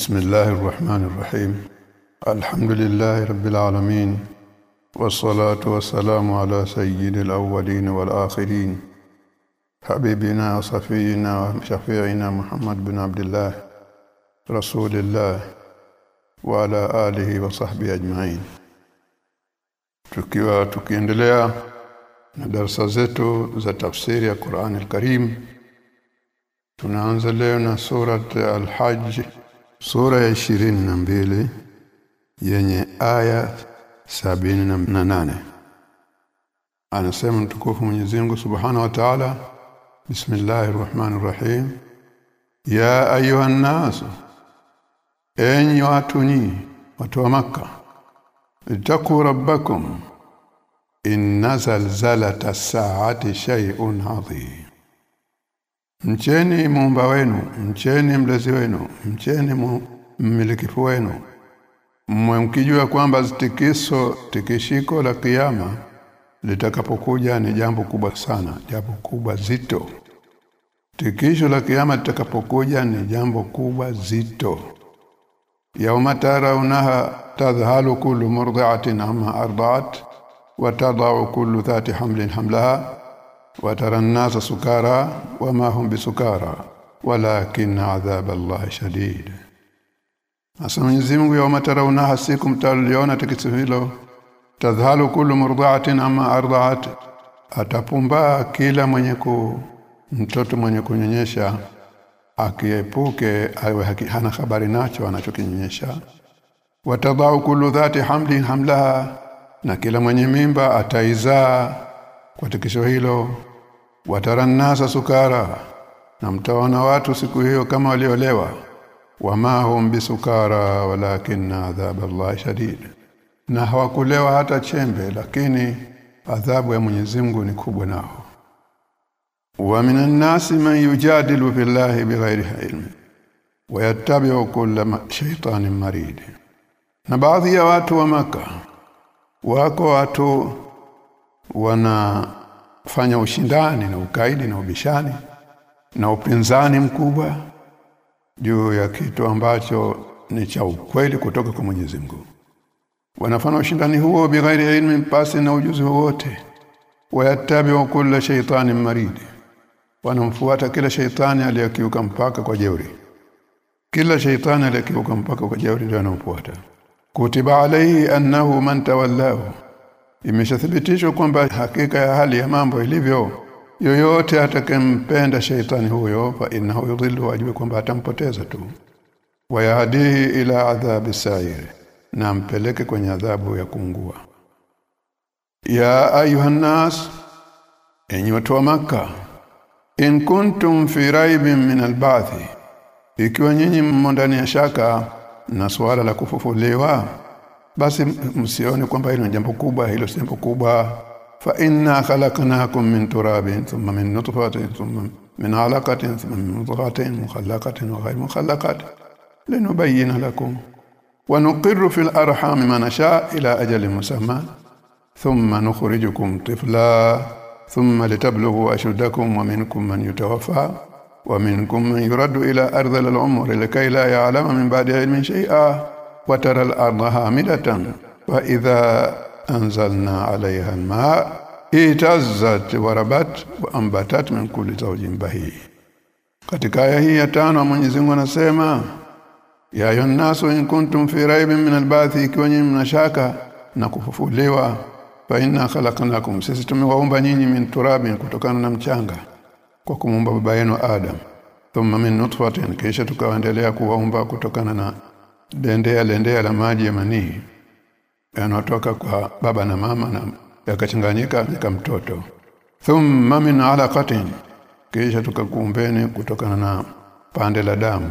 بسم الله الرحمن الرحيم. الحمد لله رب العالمين والصلاة والسلام على سيد الأولين والآخرين حبيبنا وصفينا وشفيعنا محمد بن عبد الله رسول الله وعلى آله وصحبه أجمعين. Tukiwa tukiendelea na darasa zetu za tafsiri ya Qur'an al-Karim tunaanza leo na surat al-Hajj. Sura ya 22 yenye aya sabini na nane. Anasema mtukufu Mwenyezi Mungu Subhanahu wa Ta'ala Bismillahir Rahmanir Rahim. Ya ayuha nas enyi watu ni watu wa maka ittaqu rabbakum inna zalzalata saati shay'un adhim mcheni muumba wenu mcheni mlezi wenu mcheni mmiliki wenu. Mkijua kwamba zitikiso tikishiko la kiyama litakapokuja ni jambo kubwa sana jambo kubwa zito. Tikisho la kiyama litakapokuja ni jambo kubwa zito. Yauma tarawunaha tadhhalu kullu murdi'atin amma arda'at wa tad'u kullu dhati hamlin hamlaha wa tara an-nasa sukara wama hum bisukara walakin 'adhab Allah shadid. Asa Mwenyezi Mungu yauma tarawunaha siku mtaliona tikisho hilo tadhhalu kullu murdaatin ama arda'at atapumba kila mwenye ku mtoto mwenye kunyonyesha akiepuke awe hana habari nacho anachokinyonyesha. Watadhau kullu dhati hamlin hamlaha na kila mwenye mimba ataizaa kwa tikisho hilo watarannasa sukara na mtaona watu siku hiyo kama waliolewa. Wama hum bisukara walakin adhab Allah shadid. Na hawakulewa hata chembe lakini adhabu ya Mwenyezi Mungu ni kubwa nao. Wa minan nasi man yujadilu billahi bighairi ilmi wa yattabi'u kulla shaytanin marid. Na baadhi ya watu wa maka wako watu wanafanya ushindani na ukaidi na ubishani na upinzani mkubwa juu ya kitu ambacho ni cha ukweli kutoka kwa Mwenyezi Mungu. Wanafanya ushindani huo bighairi ilmi pasi na ujuzi wowote. Wayatabi'u kulla shaytani maridi. wanamfuata kila shaytani aliyekiuka mpaka kwa jeuri. Kila shaytani aliyekiuka mpaka kwa jeuri ndio anamfuata. Kutiba alayhi annahu man tawallahu imeshathibitishwa kwamba hakika ya hali ya mambo ilivyo. Yoyote atakempenda sheitani huyo fa innahu yudhillu ajue kwamba atampoteza tu. Wayahdihi ila adhabi sa'ir na mpeleke kwenye adhabu ya kuungua. Ya ayuhannas enyi watu wa maka in kuntum fi raibin min albathi ikiwa nyinyi mmo ndani ya shaka na swala la kufufuliwa basi msione kwamba hilo ni jambo kubwa hilo si jambo kubwa fa inna khalaqnakum min turabin thumma min nutfatin thumma min alaqatin thumma min mudghatin mukhallaqatin wa ghayr mukhallaqatin linubayyana lakum wa nuqirru fil arham ma nasha ila ajalin musamma thumma nukhrijukum tifla ثم لتبلغوا أشدكم ومنكم من يتوفى ومنكم من يرد إلى أرض العمر لكي لا يعلم من بعد علم شيئا وترى الأرض هامدة فإذا أنزلنا عليها الماء اهتزت وربت وأنبتت من كل زوج بهي katika aya hii ya tano Mwenyezi Mungu anasema ya ayuhannasu in kuntum fi raibin min al-ba'thi ikiwa nyinyi mnashaka na kufufuliwa fa inna khalaqnakum sisi tumewaumba nyinyi min turabin kutokana na mchanga kwa kumuumba baba yenu Adam thumma min nutfatin kisha tukaendelea kuwaumba kutokana na dendea lendea la maji ya manii. Yanatoka kwa baba na mama na yakachanganyika nika mtoto. Thumma min alaqatin. Kisha tukakumbeni kutokana na pande la damu.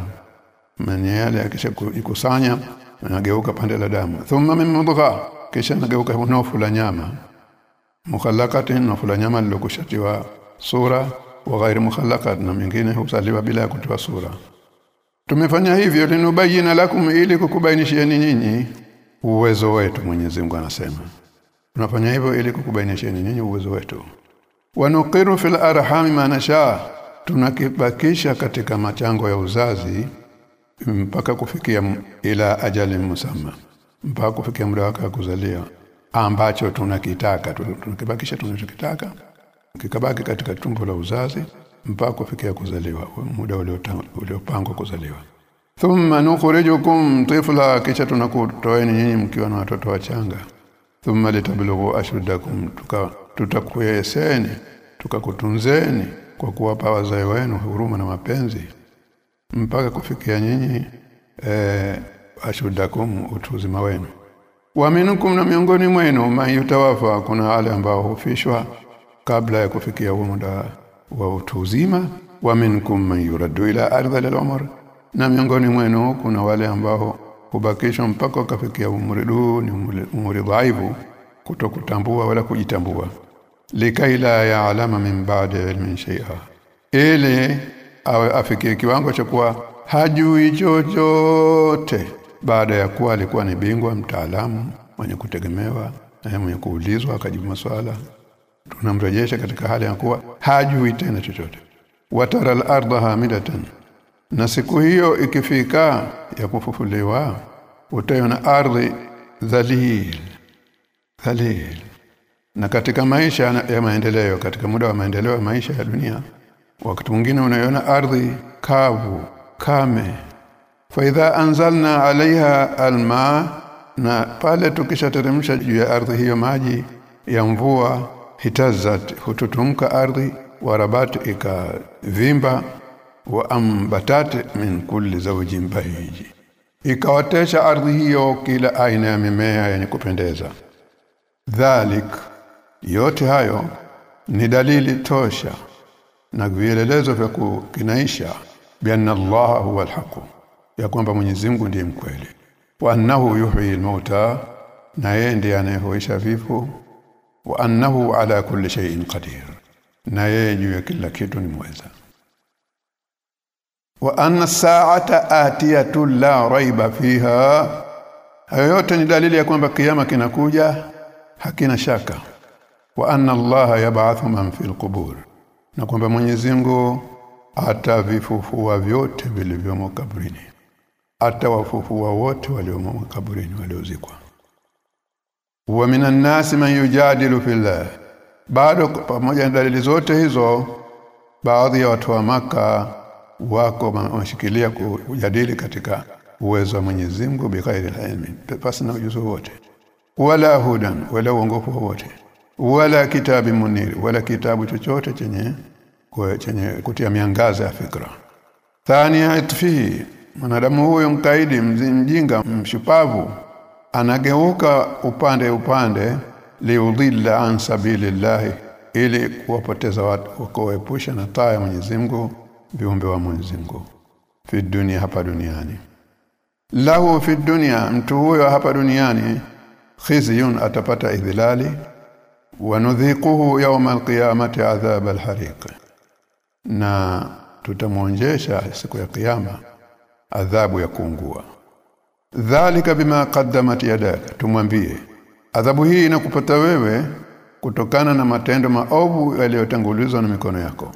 Mani yale akisha ikusanya nageuka pande la damu. Thumma min mudgha. Kisha nageuka nofu la nyama. Mukhallaqatin nofu la nyama lilokushatiwa sura. Wa ghairi mukhallaqat na mingine husaliwa bila kutoa sura tumefanya hivyo linubayina lakum ili kukubainishieni nyinyi. Uwezo wetu Mwenyezi Mungu anasema. Tunafanya hivyo ili kukubainishieni nyinyi uwezo wetu. Wanuqiru fil arhami ma nasha. Tunakibakisha katika machango ya uzazi mpaka kufikia ila ajali musamma. Mpaka kufikia muda wake wa kuzalia. Ambacho tunakitaka tunakibakisha tunachokitaka. Kikabaki katika tumbo la uzazi mpaka kufikia kuzaliwa muda uliopangwa kuzaliwa. Thumma nukhrijukum tifla kisha tunakutoeni nyinyi mkiwa na watoto wachanga. Thumma litablughu ashuddakum tutakuyeseni tukakutunzeni kwa kuwapa wazee wenu huruma na mapenzi. Mpaka kufikia nyinyi eh ashuddakum utuzima wenu. Wa minkum na miongoni mwenu mayutawafa kuna wale ambao hufishwa kabla ya kufikia huo muda wa utu uzima wa minkum man yuraddu ila ardhil al-umr na miongoni mwenu kuna wale ambao hubakishwa mpaka wakafikia umri duni umri dhaifu kutokutambua wala kujitambua. Likai la ya'lama min ba'di ilmin shay'a. Ili awe afikie kiwango cha kuwa hajui chochote baada ya kuwa alikuwa ni bingwa mtaalamu mwenye kutegemewa na mwenye kuulizwa akajibu maswala tunamrejesha katika hali ya kuwa hajui tena chochote. Watara al-ardha hamidatan na siku hiyo ikifika ya kufufuliwa utaiona ardhi dhalil dhalil. Na katika maisha ya maendeleo katika muda wa maendeleo ya maisha ya dunia wakati mwingine unaiona ardhi kavu kame. Fa idha anzalna alaiha alma na pale tukishateremsha juu ya ardhi hiyo maji ya mvua hitazat hututumka ardhi warabat ikavimba wa ambatat min kulli zawjin bahiji ikawatesha ardhi hiyo kila aina ya mimea yenye kupendeza. Dhalik yote hayo ni dalili tosha na vielelezo vya kukinaisha bianna Allah huwa alhaq ya kwamba Mwenyezi Mungu ndiye mkweli. Wa annahu yuhyi almauta na yeye ndiye anayehuisha vifo wa annahu ala kulli shay'in qadir na yeye juu ya kila kitu ni mweza wa anna sa'ata atiyatu la raiba fiha hayo yote ni dalili ya kwamba kiyama kinakuja hakina shaka wa anna allaha yab'athu man fil qubur na kwamba Mwenyezi Mungu atavifufua vyote vilivyomo kaburini atawafufua wote waliomo kaburini waliozikwa wa minan nasi man yujadilu fillah. Bado pamoja na dalili zote hizo baadhi ya watu wa maka wako wameshikilia kujadili katika uwezo wa Mwenyezi Mungu bighairi ilmi pasi na ujuzi wote wala hudan wala uongofu wote wala kitabu munir wala kitabu chochote chenye chenye kutia miangaza ya fikra. Thania itfihi mwanadamu huyo mkaidi mjinga mshupavu anageuka upande upande liudhilla an sabilillahi ili kuwapoteza watu kuwaepusha na taa ya Mwenyezi Mungu viumbe wa Mwenyezi Mungu. Fi dunia hapa duniani. Lahu fi dunia mtu huyo hapa duniani khizyun atapata idhilali. Wa nudhiquhu yawma alqiyamati adhab alhariq. Na tutamwonjesha siku ya kiyama adhabu ya kuungua dhalika bima qaddamat yadak. Tumwambie adhabu hii inakupata wewe kutokana na matendo maovu yaliyotangulizwa na mikono yako.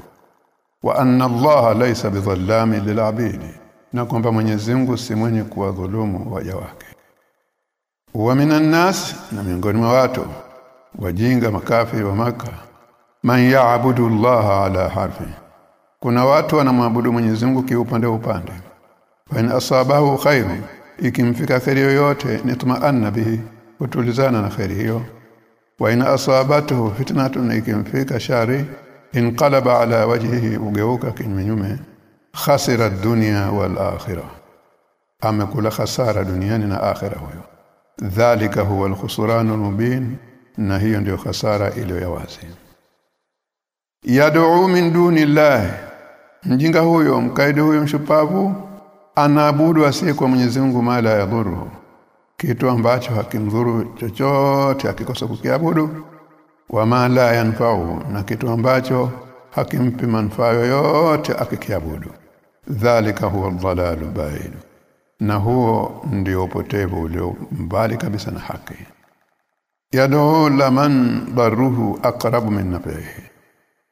Wa anna allaha laysa bidhallami lilabidi na kwamba Mwenyezi Mungu si mwenye kuwadhulumu waja wake. Wa minan nas na miongoni mwa watu wajinga makafiri wa maka man ya'budu allaha ala harfi. Kuna watu wanamwabudu Mwenyezi Mungu kiupande upande. Fa in asabahu khairu ikimfika kheri yoyote nitma'anna bihi utulizana na kheri hiyo. Wa in asabatuhu fitnatun ikimfika shari inqalaba ala wajhihi ugeuka kinyume khasira dunya wal akhirah. Amekula khasara duniani na akhirah huyo. Dhalika huwa al-khusranul mubin na hiyo ndiyo khasara iliyo ya wazi. Yad'u min duni llahi mjinga huyo mkaidi huyo mshupavu anaabudu asiyekuwa Mwenyezi Mungu mala ya dhuru kitu ambacho hakimdhuru chochote akikosa kukiabudu. Wa mala yanfa'u na kitu ambacho hakimpi manufaa yoyote akikiabudu. Dhalika huwa dhalalu baid na huo ndio upotevu ulio mbali kabisa na haki. Yad'u laman daruhu aqrabu min nafihi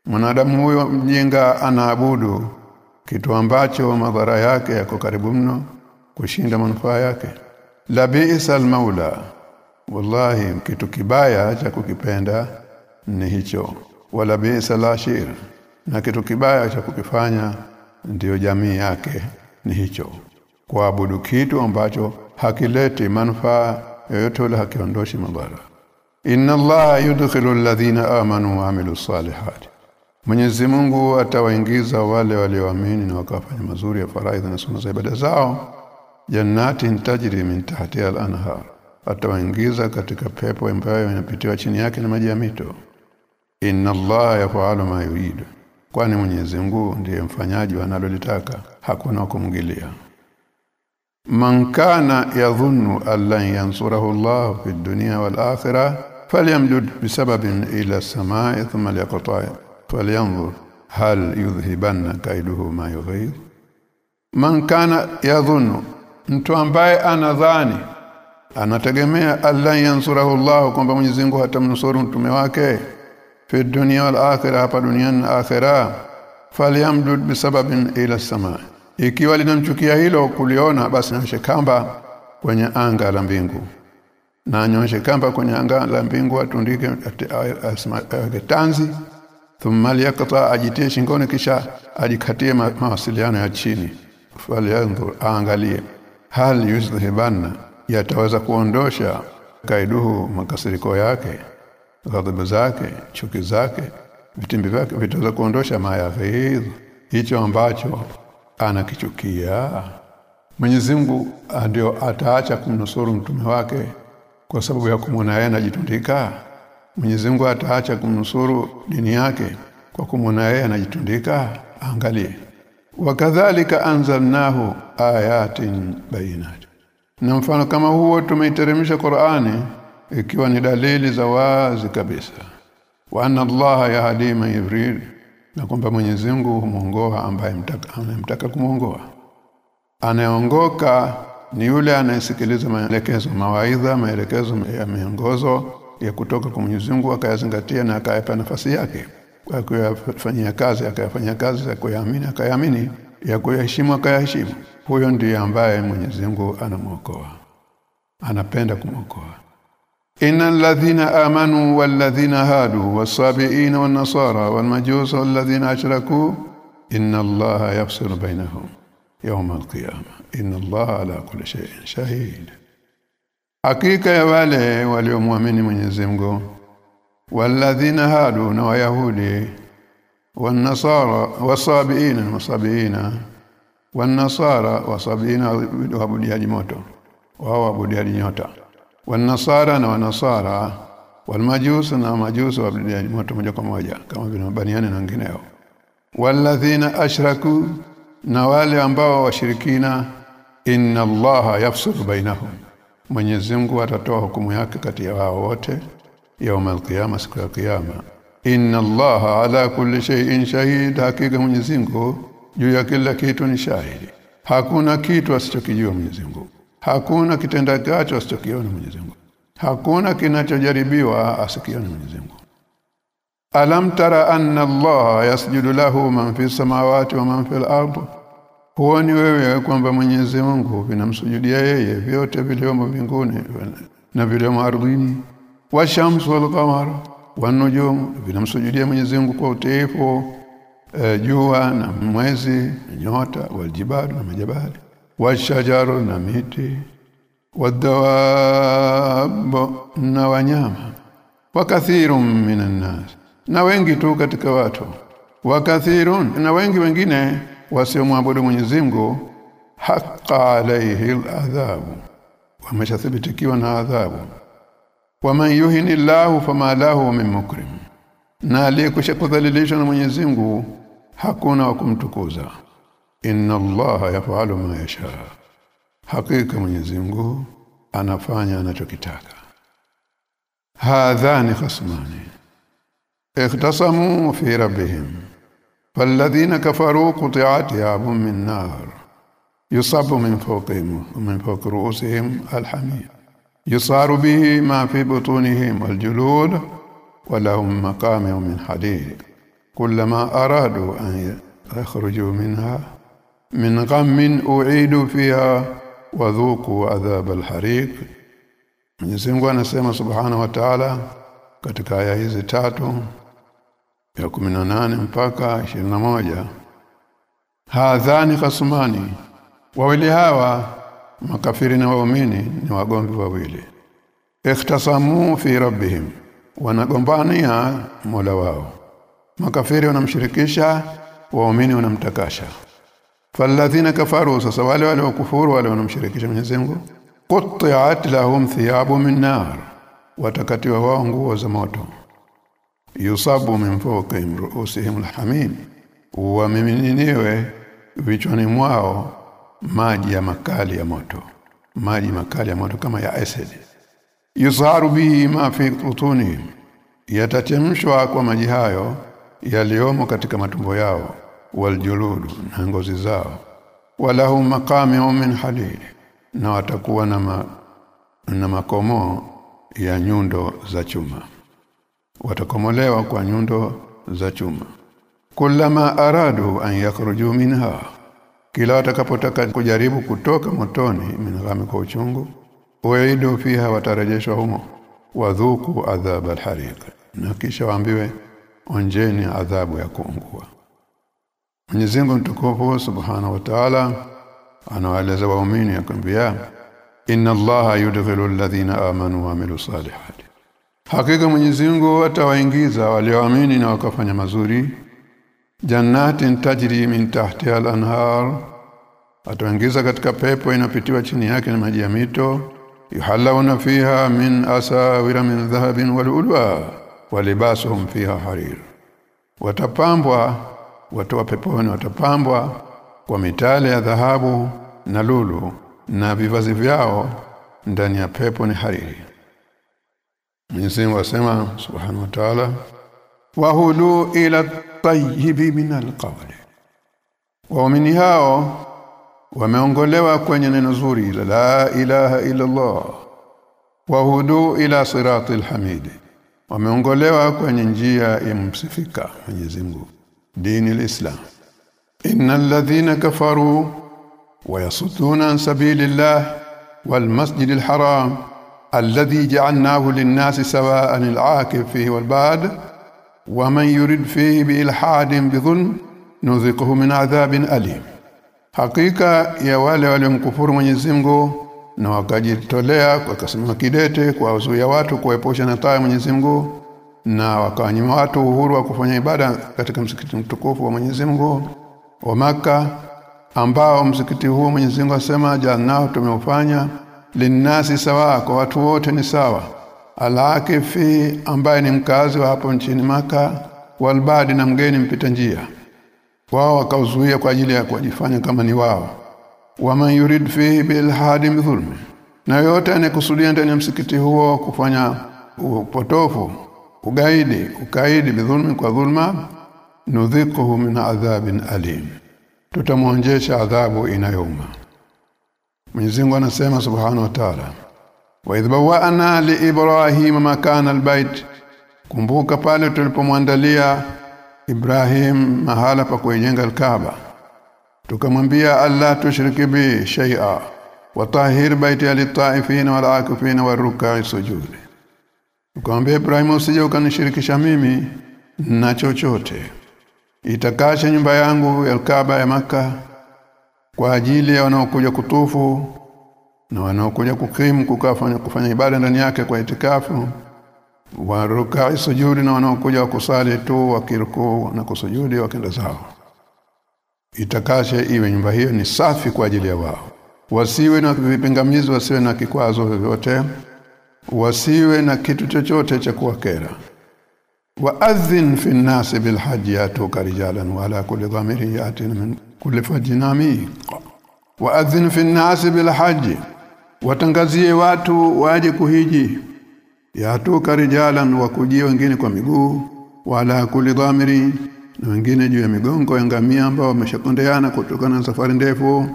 mwanadamu huyo mjinga anaabudu kitu ambacho madhara yake yako karibu mno kushinda manufaa yake. La biisa maula wallahi kitu kibaya cha kukipenda ni hicho. Wala bi'sa lashir na kitu kibaya cha kukifanya ndiyo jamii yake ni hicho. Kuabudu kitu ambacho hakileti manufaa yoyote wala hakiondoshi madhara. Inna allaha yudkhilu alladhina amanu wa amilu salihati Mwenyezi Mungu atawaingiza wale walioamini na wakafanya mazuri ya faraidha na sunna za ibada zao. Jannati tajri min tahtiha al-anhar. Atawaingiza katika pepo ambayo inapitiwa chini yake na maji ya mito. Inna allaha yaf'alu ma yurid. Kwani Mwenyezi Mungu ndiye mfanyaji analolitaka. Hakuna kumgilia. Man kana yadhunnu allan yansurahu Allah fi dunya wal akhirah falyamdud bisababin ila as-samaa'i thumma liyaqta'a falyanzur hal yudhhibanna kaiduhu ma yughayr man kana yadhunnu. Mtu ambaye anadhani anategemea Allah yansurahu Allah kwamba Mwenyezi Mungu hatamnusuru mtume wake. Fi dunya wal akhirah hapa duniani na akhirah. Falyamdud bisababin ila samaa ikiwa linamchukia hilo kuliona basi nyoshe kamba kwenye anga la mbingu. Na nyoshe kamba kwenye anga la mbingu atundike tanzi thumma liyaqta ajitie shingoni kisha ajikatie mawasiliano ya chini. Falyanzur aangalie. Hal yuzhibanna yataweza kuondosha kaiduhu makasiriko yake ghadhabu zake chuki zake vitimbi vyake vitaweza kuondosha mayaghidh? Hicho ambacho anakichukia. Mwenyezi Mungu ndio ataacha kumnusuru mtume wake kwa sababu ya kumwona yeye anajitundika Mwenyezi Mungu ataacha kumnusuru dini yake kwa kumwona yeye anajitundika angalie wakadhalika anzalnahu ayatin bayinat na mfano kama huo tumeiteremsha Qur'ani ikiwa ni dalili za wazi kabisa. Wa anna Allah yahdi man yurid na kwamba Mwenyezi Mungu humuongoa ambaye mtaka anayemtaka kumuongoa anayeongoka ni yule anayesikiliza maelekezo mawaidha maelekezo ya miongozo ya kutoka kwa Mwenyezi Mungu akayazingatia na akayapa nafasi yake. Akayafanyia kazi akayafanyia kazi ya kuyaamini akayaamini ya kuyaheshimu akayaheshimu. Huyo ndiye ambaye Mwenyezi Mungu anamuokoa anapenda kumwokoa. Innal ladhina amanu wal ladhina hadu was-sabiina wan-nasara wal-majusa wal ladhina ashraku inna Allaha yafsilu bainahum yawm al-qiyamah inna Allaha ala kulli shay'in shahid hakika ya wale waliomwamini Mwenyezi Mungu walladhina hadu na wayahudi wanasara wasabiina wasabiina wanasara wasabiina waabudiaji moto wao waabudiaji nyota. Wan-nasara na wanasara walmajusi na majusi waabudiaji moto moja kwa moja kama vile mabaniani na wengineo. Walladhina ashraku na wale ambao washirikina inna allaha yafsulu bainahum Mwenyezi Mungu atatoa hukumu yake kati ya wao wote yaumul qiyama siku ya kiyama. Inna allaha ala kulli shay'in shahid hakika Mwenyezi Mungu juu ya kila kitu ni shahidi. Hakuna kitu asichokijua Mwenyezi Mungu. Hakuna kitendakacho asichokiona Mwenyezi Mungu. Hakuna kinachojaribiwa asikiona Mwenyezi Mungu. Alam tara anna allaha yasjudu lahu man fis samawati wa man fil ardh huoni wewe kwamba Mwenyezi Mungu vinamsujudia yeye vyote vilivyomo mbinguni na vilivyomo ardhini? Wa shamsu wal qamar nujum vinamsujudia Mwenyezi Mungu kwa utiifu e, jua na mwezi na nyota waljibalu na majabali washajaru na miti wadawab na wanyama wakathirun minan nas na wengi tu katika watu wakathirun na wengi wengine wasiomwabudu Mwenyezi Mungu haqa alayhi aladhabu. Wameshathibitikiwa na adhabu. Waman yuhini Allahu fama lahu min mukrim. Na aliyekwisha kudhalilishwa na Mwenyezi Mungu hakuna wa kumtukuza. Inna Allaha yafalu ma yasha. Hakika Mwenyezi Mungu anafanya anachokitaka. Hadhani khasmani. Ikhtasamu fi rabbihim فالذين كفروا قطعت ياب من نار يصب من فوقهم ومن فوق رؤوسهم الحميم يصار به ما في بطونهم والجلود ولهم مقامع من حديد كلما أرادوا أن يخرجوا منها من غم أعيدوا فيها wadhuku adhab alhariq Mwenyezi Mungu anasema subhanahu wa ta'ala katika aya hizi tatu ya 18 mpaka 21 hadhani khasmani wawili hawa makafiri na waumini ni wagombi wawili. Ikhtasamu fi rabbihim wanagombania Mola wao. Makafiri wanamshirikisha waumini wanamtakasha. Falladhina kafaru sasa wale wale wakufuru wale wanamshirikisha Mwenyezi Mungu qutti'at lahum thiyabu min nar watakatiwa wao nguo za moto yusabu min fawqi ru'usihim alhamim. Wamiminiwe vichwani mwao maji ya makali ya moto. Maji makali ya moto kama ya acid. Yusaru bihi ma fi butunihim yatachemshwa kwa maji hayo yaliomo katika matumbo yao waljuludu na ngozi zao. Walahum maqami'un min hadid na watakuwa na ma, na makomo ya nyundo za chuma watakomolewa kwa nyundo za chuma. Kullama aradu an yakhruju minha kila watakapotaka kujaribu kutoka motoni minghami kwa uchungu waidu fiha watarejeshwa humo wadhuku adhab alhariq na kisha waambiwe onjeni adhabu ya kuungua. Mwenyezi Mungu mtukufu Subhanahu wa Ta'ala anawaeleza waumini akwambia inna Allaha yudkhilu alladhina amanu wa amilu salihati Hakika Mwenyezi Mungu atawaingiza walioamini na wakafanya mazuri. Jannatin tajri min tahtiha al-anhar. Atawaingiza katika pepo inapitiwa chini yake na maji ya mito. Yuhallawna fiha min asawira min dhahabin wal ulwa walibasuhum fiha harir. Watapambwa watu wa peponi watapambwa kwa mitale ya dhahabu na lulu na vivazi vyao ndani ya pepo ni hariri Mwenyezi Mungu asema Subhanahu wa Ta'ala wa hudu ila tayyibi min alqawli. Waumini hao wameongolewa kwenye neno zuri la, la ilaha illa Allah wa hudu ila siratil hamid. Wameongolewa kwenye njia ya msifika Mwenyezi Mungu. Dini alislam. Innal ladhina kafaru wayasutuna an sabilillah walmasjidil haram. الذي جعلناه للناس سواء العاكف فيه والباد ومن يرد فيه بإلحاد بظلم نذقه من عذاب أليم hakika ya wale waliomkufuru Mwenyezi Mungu na wakajitolea wakasema kidete kwa uzuia watu kuepusha na taa Mwenyezi Mungu na wakawanyima watu uhuru wa kufanya ibada katika msikiti mtukufu wa Mwenyezi Mungu wa maka ambao msikiti huo Mwenyezi Mungu asema jannao tumeufanya linnasi sawa kwa watu wote ni sawa. Alakifi ambaye ni mkazi wa hapo nchini maka walbadi na mgeni mpita njia. Wao wakauzuia kwa ajili ya kujifanya kama ni wao. Waman yurid fihi bilhadi dhulm na yote anekusudia ndani ya msikiti huo kufanya upotofu ugaidi ukaidi bidhulmi kwa dhulma nudhikuhu min adhabin alim. Tutamwonjesha adhabu inayouma Mwenyezi Mungu anasema subhanahu wa ta'ala wa idh bawa'na li ibrahim makana albayt. Kumbuka pale tulipomwandalia Ibrahim mahala pa kujenga al-Kaaba tukamwambia Allah tushriki bi shay'a wa tahir baiti lit-ta'ifin wal-akifin war-ruk'i sujud. Tukamwambia Ibrahim usije ukanishirikisha mimi na chochote. Itakasha nyumba yangu ya Kaaba ya maka kwa ajili ya wanaokuja kutufu na wanaokuja kukimu kukafanya kufanya ibada ndani yake kwa itikafu wa rukai sujudi na wanaokuja wakusali tu wakirukuu na kusujudi wakenda zao. Itakashe iwe nyumba hiyo ni safi kwa ajili ya wao. Wasiwe na vipingamizi wasiwe na kikwazo vyovyote wasiwe na kitu chochote cha kuwakera. Wa adhin fi nnasi bilhajji yatuka rijalan wala kulli dhamirin yatin min kulifanya miqa waadhin fi nasi bil watangazie watu waje kuhiji. Yatuka rijalan wakujie wengine kwa miguu. Wala kuli dhamiri. Na wengine juu ya migongo ya ngamia ambao wameshakondeana kutokana na safari ndefu.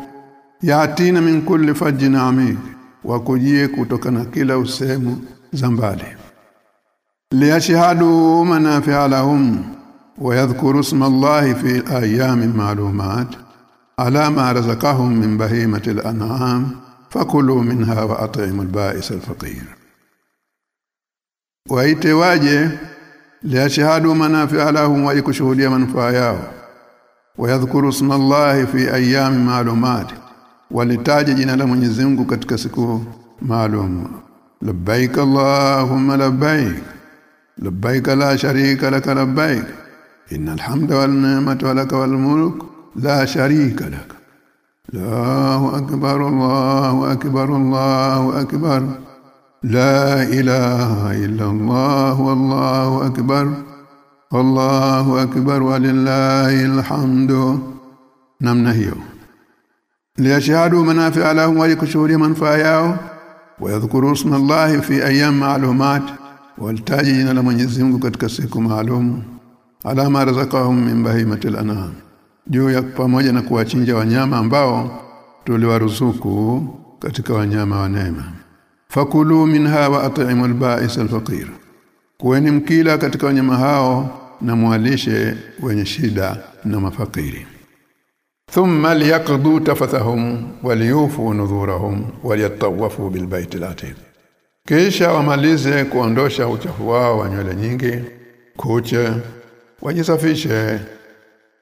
Yatina min kulli fajjin amik wakujie kutokana kila usemu za mbali. Liyashhadu manafi'a lahum ويذكروا اسم الله في ايام معلومات على ما رزقهم من بهيمه الانعام fakulu minha wa at'imu al-ba'is al-faqir waite waje liashhadu manafi'a lahum wa kushuhudia manufaa yao wayadhkuru ismallahi fi ayami ma'lumat walitaja jina la Mwenyezi Mungu katika siku maalum labbaik allahumma labbaik labbaik la sharika lak labbaik إن الحمد والنعمة لك والملك لا شريك لك. الله أكبر الله أكبر الله أكبر. لا إله إلا الله والله أكبر. الله أكبر ولله الحمد. نم نهيه ليشهدوا منافع لهم ولكشور منفاياه ويذكروا اسم الله في أيام معلومات. والتاجين لمن يزمك كتكسكم معلوم. Ala ma razaqahum min bahimatil anam. Juu ya pamoja na kuwachinja wanyama ambao tuliwaruzuku katika wanyama wa neema. Fakulu minha wa at'imul ba'is al-faqir kuweni mkila katika wanyama hao na mwalishe wenye shida na mafakiri. Thumma liyaqdu tafathahum waliyufu nudhurahum waliyatawafu bilbayt al-atiq kisha wamalize kuondosha uchafu wao wa nywele nyingi kuche wajisafishe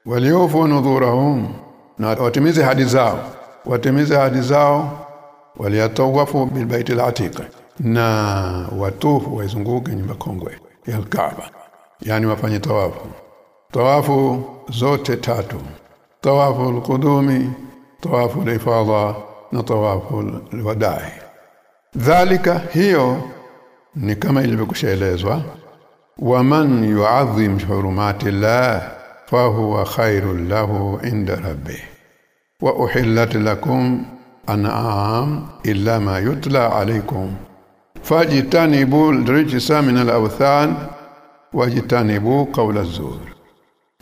waliofu nudhurahum na watimize hadi zao. Watimize hadi zao waliyatawafu bilbaiti al-atiq na watufu waizunguke nyumba kongwe ya Kaaba yani wafanye tawafu. Tawafu zote tatu. Tawafu al-qudumi tawafu al-ifadha na tawafu al-wadai. Dhalika hiyo ni kama ilivyokushaelezwa waman yu'azzim hurumati Allah fahuwa khairul lahu inda rabbih wa uhillat lakum an'am illa ma yutla alaykum fajtanibu rijsa min al-awthan wajtanibu qawla az-zur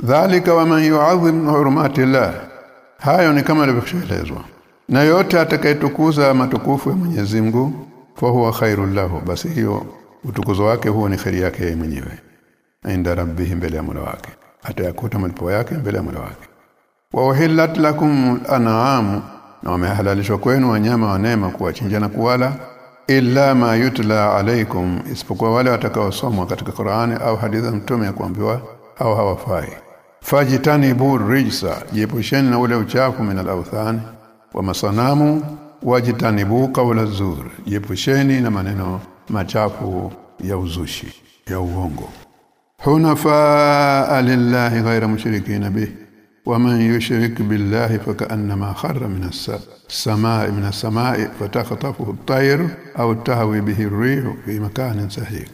dhalika waman yu'azzim hurumati Allah hayo ni kama ilivyoelezwa na yote atakayetukuza matukufu ya Mwenyezi Mungu fa huwa khairul lahu. Basi hiyo utukuzo wake huo ni kheri yake yeye mwenyewe. Inda rabbihi mbele ya Mola wake. Atayakuta malipo yake mbele ya Mola wake. Wa uhillat lakum an'am na wamehalalishwa kwenu wanyama wa neema kuwachinja na kuwala illa ma yutla alaykum isipokuwa wale watakaosomwa katika Qur'ani au hadithi za mtume kuambiwa au hawafai. Fajitanibu rijsa jiepusheni na ule uchafu min al-awthan. Wa masanamu wajitanibu qawla zuri jiepusheni na maneno machafu ya uzushi ya uongo hunafa lillahi ghayra mushrikina bih ومن يشرك بالله فكأنما خر من السماء من السماء فتخطفه الطير أو تهوي به الريح في مكان سحيق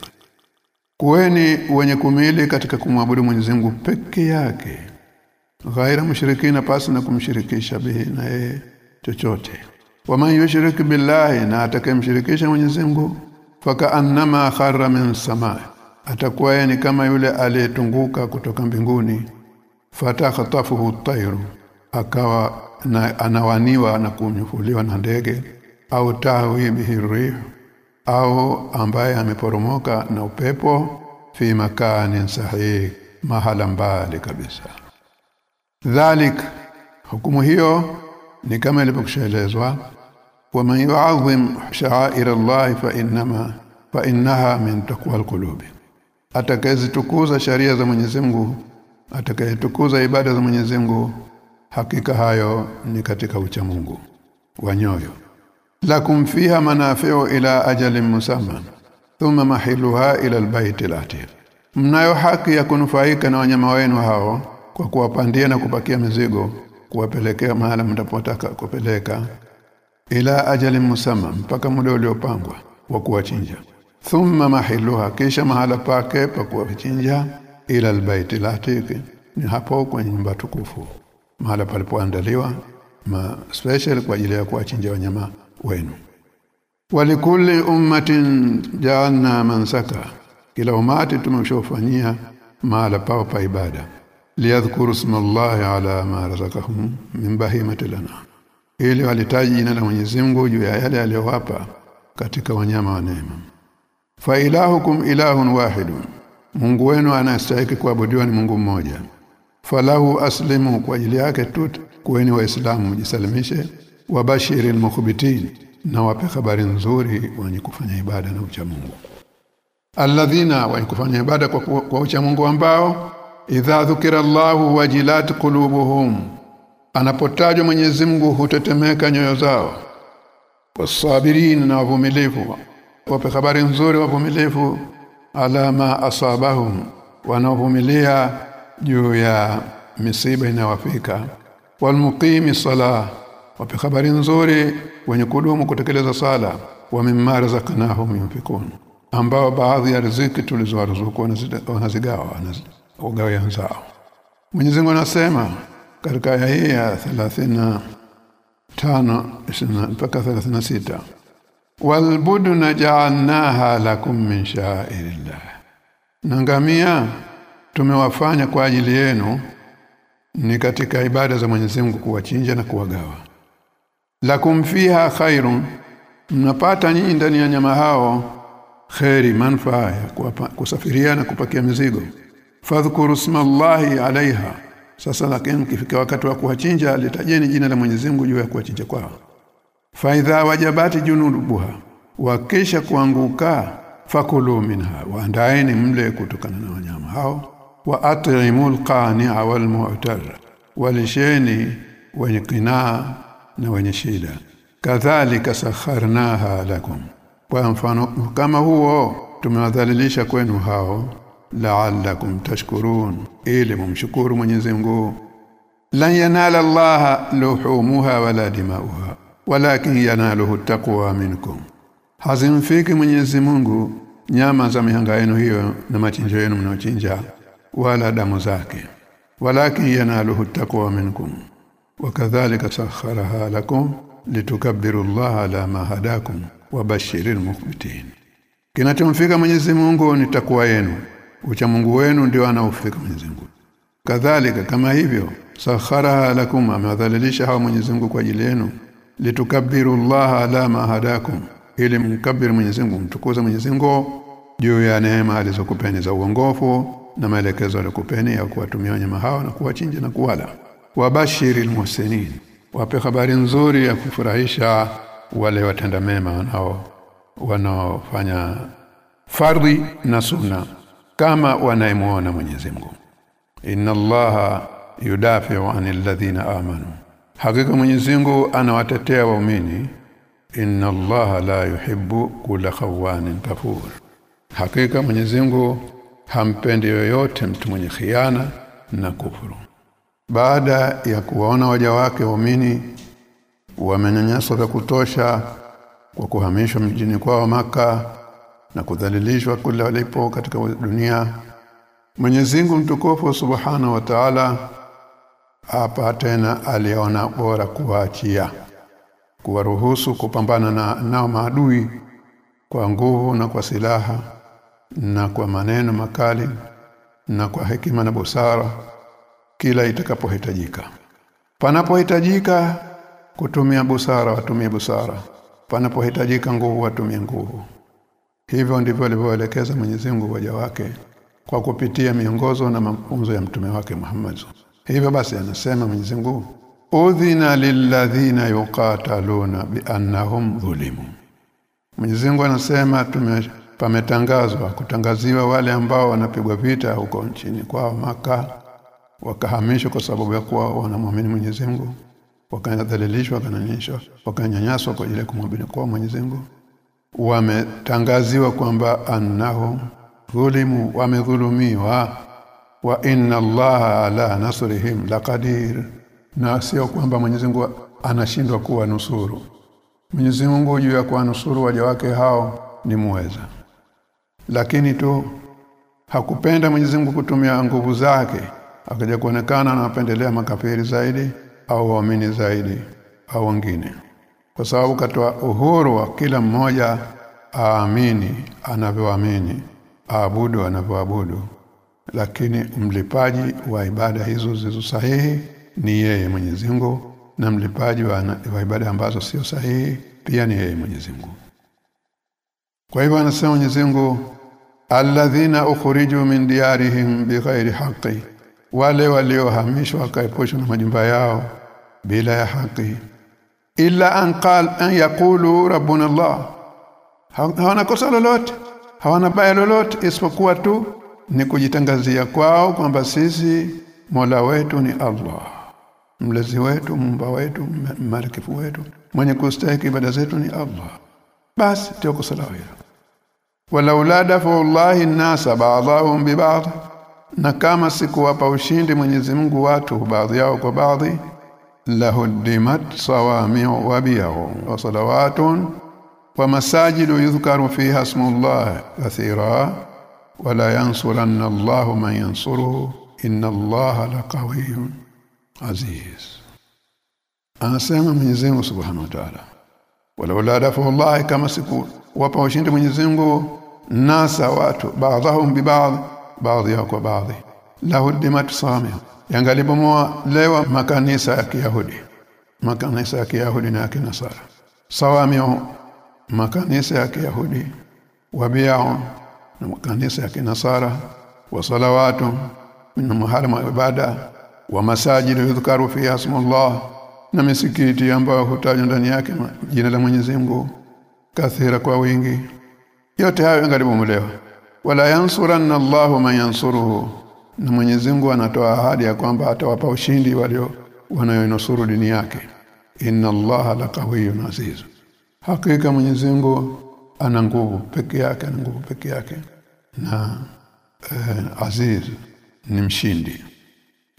kuweni wenye kumili katika kumwabudu Mwenyezi Mungu peke yake ghaira mushrikina pasi na kumshirikisha bihi na yeye chochote waman yushrik billahi na atakayemshirikisha Mwenyezi Mungu faka annama kharra min samaa atakuwa ni kama yule aliyetunguka kutoka mbinguni. Fatakhatafuhu tayru akawa na, anawaniwa na kunyufuliwa na ndege. Au tawi bihi au ambaye ameporomoka na upepo. Fi makanin sahihi mahala mbali kabisa. Dhalik. Hukumu hiyo ni kama ilivyokushaelezwa waman yu'azzim شعائر inma fa innaha min taqwa alqulubi atakayezitukuza sharia za Mwenyezi Mungu atakayetukuza ibada za Mwenyezi Mungu hakika hayo ni katika ucha Mungu wa nyoyo. Lakum fiha manafi'u ila ajalin musamma thumma mahiluha ila albayt alatiq mnayo haki ya kunufaika na wanyama wenu hao kwa kuwapandia na kupakia mizigo kuwapelekea mahala mtapotaka kupeleka ila ajalin musamma mpaka muda uliopangwa wa kuwachinja. Thumma mahiluha kisha mahala pake pa kuwachinja ila albayt latiki ni hapo kwa nyumba tukufu mahala palipoandaliwa ma special kwa ajili ya kuwachinja wanyama wenu. Walikulli ummatin ja'alna mansaka kila umati tumeshofanyia mahala pao pa ibada. Liyadhkuru smallahi ala ma razaqahum min bahimati lana ili walitaji jina la Mwenyezi Mungu juu ya yale aliyowapa katika wanyama wa neema. Fa ilahukum ilahun wahidun Mungu wenu anastahili kuabudiwa ni Mungu mmoja. Falahu aslimu kwa ajili yake tu kuweni waislamu jisalimishe wabashiril mukhbitin na wape habari nzuri wenye kufanya ibada na ucha Mungu. Alladhina wenye kufanya ibada kwa, kwa ucha Mungu ambao idha dhukira Allahu wajilat qulubuhum anapotajwa Mwenyezi Mungu hutetemeka nyoyo zao. Wasabirin na wavumilivu. Wape habari nzuri wavumilivu. Alama asabahum. Wanaovumilia juu ya misiba inawafika walmuqimi salah wape habari nzuri wenye kudumu kutekeleza sala. Wa mimma razaqnahum yunfikun ambao baadhi ya riziki tulizowaruzuku wanazigawa wanazigawa wanazigawa Mwenyezi Mungu anasema katika aya hii ya 35 mpaka 36 walbuduna ja'alnaha lakum min sha'irillah nangamia tumewafanya kwa ajili yenu ni katika ibada za Mwenyezi Mungu kuwachinja na kuwagawa. Lakum fiha khairun mnapata nyinyi ndani ya nyama hao khairi manfaa ya kusafiria na kupakia mizigo. Fadhkuru smallahi alaiha sasa lakini kifika wakati wa kuwachinja litajeni jina la Mwenyezi Mungu juu ya kuwachinja kwao. Faidha wajabati junubuha wakisha kuanguka fakulu minha waandaeni mle kutokana na wanyama hao wa at'imul qani'a wal mu'tar walisheni wenye kinaa na wenye shida. Kadhalika sakharnaha lakum. Kwa mfano kama huo tumewadhalilisha kwenu hao la'allakum tashkurun. Ili mumshukuru Mwenyezi Mungu. Lan yanala Allah luhumuha wala dimauha walakin yanaluhu taqwa minkum. Hazimfiki Mwenyezi Mungu nyama za mihanga yenu hiyo na machinjo yenu mnaochinja wala damu zake. Walakin yanaluhu taqwa minkum. Wakadhalika sakharaha lakum litukabbiru Allah ala ma hadakum wabashiril mukhbitin. Kinachomfika Mwenyezi Mungu ni takwa yenu ucha Mungu wenu ndio anaofika Mwenyezi Mungu. Kadhalika kama hivyo sakharaha lakum amadhalilisha hawa Mwenyezi Mungu kwa ajili yenu. Litukabbiru Allah ala ma hadakum ili mkabiri Mwenyezi Mungu mtukuze Mwenyezi Mungu juu ya neema alizokupeni za uongofu na maelekezo alikupeni ya kuwatumia wanyama hawa na kuwachinja na kuwala. Wabashiril muhsinin wape habari nzuri ya kufurahisha wale watenda mema wanao wanaofanya fardhi na sunna kama wanayemuona Mwenyezi Mungu. Inna allaha yudafi'u 'anil ladhina amanu. Hakika Mwenyezi Mungu anawatetea waumini. Inna allaha la yuhibbu kulla khawanin kafur. Hakika Mwenyezi Mungu hampendi yoyote mtu mwenye khiana na kufuru. Baada ya kuwaona waja wake waumini wamenyanyaswa vya kutosha kwa kuhamishwa mjini kwao maka na kudhalilishwa kule walipo katika dunia. Mwenyezi Mungu mtukufu Subhanahu wa Ta'ala hapa tena aliona bora kuwaachia kuwaruhusu kupambana na nao maadui kwa nguvu na kwa silaha na kwa maneno makali na kwa hekima na busara kila itakapohitajika. Panapohitajika kutumia busara watumie busara. Panapohitajika nguvu watumie nguvu hivyo ndivyo alivyoelekeza Mwenyezi Mungu waja wake kwa kupitia miongozo na mafunzo ya mtume wake Muhammad. Hivyo basi anasema Mwenyezi Mungu udhina lilladhina yuqataluna biannahum dhulimu Mwenyezi Mungu anasema tume pametangazwa kutangaziwa wale ambao wanapigwa vita huko nchini kwao maka wakahamishwa kwa sababu ya kuwa wanamwamini Mwenyezi Mungu wakadhalilishwa wakananishwa wakanyanyaswa kwa ajili ya kumwamini kwa Mwenyezi Mungu wametangaziwa kwamba annahu dhulimu wamedhulumiwa. Wa inna allaha ala nasrihim laqadir. Na sio kwamba Mwenyezi Mungu anashindwa kuwa nusuru. Mwenyezi Mungu juu ya kuwanusuru waja wake hao ni muweza. Lakini tu hakupenda Mwenyezi Mungu kutumia nguvu zake. Akaja kuonekana anapendelea makafiri zaidi au waamini zaidi au wengine kwa sababu katoa uhuru wa kila mmoja aamini anavyoamini aabudu anavyoabudu. Lakini mlipaji wa ibada hizo zizo sahihi ni yeye Mwenyezi Mungu na mlipaji wa, wa ibada ambazo sio sahihi pia ni yeye Mwenyezi Mungu. Kwa hivyo anasema Mwenyezi Mungu alladhina ukhriju min diyarihim bighairi haqqi wale waliohamishwa wakaepushwa na majumba yao bila ya haki illa an qal an yaqulu rabbuna Allah. Hawana kosa lolote hawana baya lolote isipokuwa tu ni kujitangazia kwao kwamba sisi Mola wetu ni Allah. Mlezi wetu mumba wetu malikifu wetu mwenye kustahiki ibada zetu ni Allah. Basi ndio kosa lao hilo. Walaula dafu Allahi nasa ba'dahum bi ba'd na kama sikuwapa ushindi Mwenyezi Mungu watu baadhi yao kwa baadhi lahuddimat sawami'u wa bi'u wa salawatun wa masajidu yudhkaru fiha ismullah kathira wala yansuranna Allahu man yansuruhu inna Allaha laqawiyyun aziz anasema Mwenyezi Mungu Subhanahu wa Ta'ala walaula dafu Allah kama siku wapa ushindi Mwenyezi Mungu nasa watu baadhahum bi baadhi baadhi yao kwa baadhi lahuddimat samia yangalibomoa lewa makanisa ya Kiyahudi. Makanisa ya Kiyahudi na ya Kinasara. Sawamio makanisa ya Kiyahudi wabiao na makanisa ya Kinasara wa salawatu min mahala ibada wa masajidi yudhkaru fiha ismullah na misikiti ambayo hutajwa ndani yake jina la Mwenyezi Mungu kathira kwa wingi. Yote hayo yangalibomolewa wala yansuranna Allahu man yansuruhu na Mwenyezi Mungu anatoa ahadi ya kwamba atawapa ushindi walio wanayonusuru dini yake. Inna Allaha laqawiyyun aziz. Hakika Mwenyezi Mungu ana nguvu peke yake ana nguvu peke yake. Na eh, aziz ni mshindi.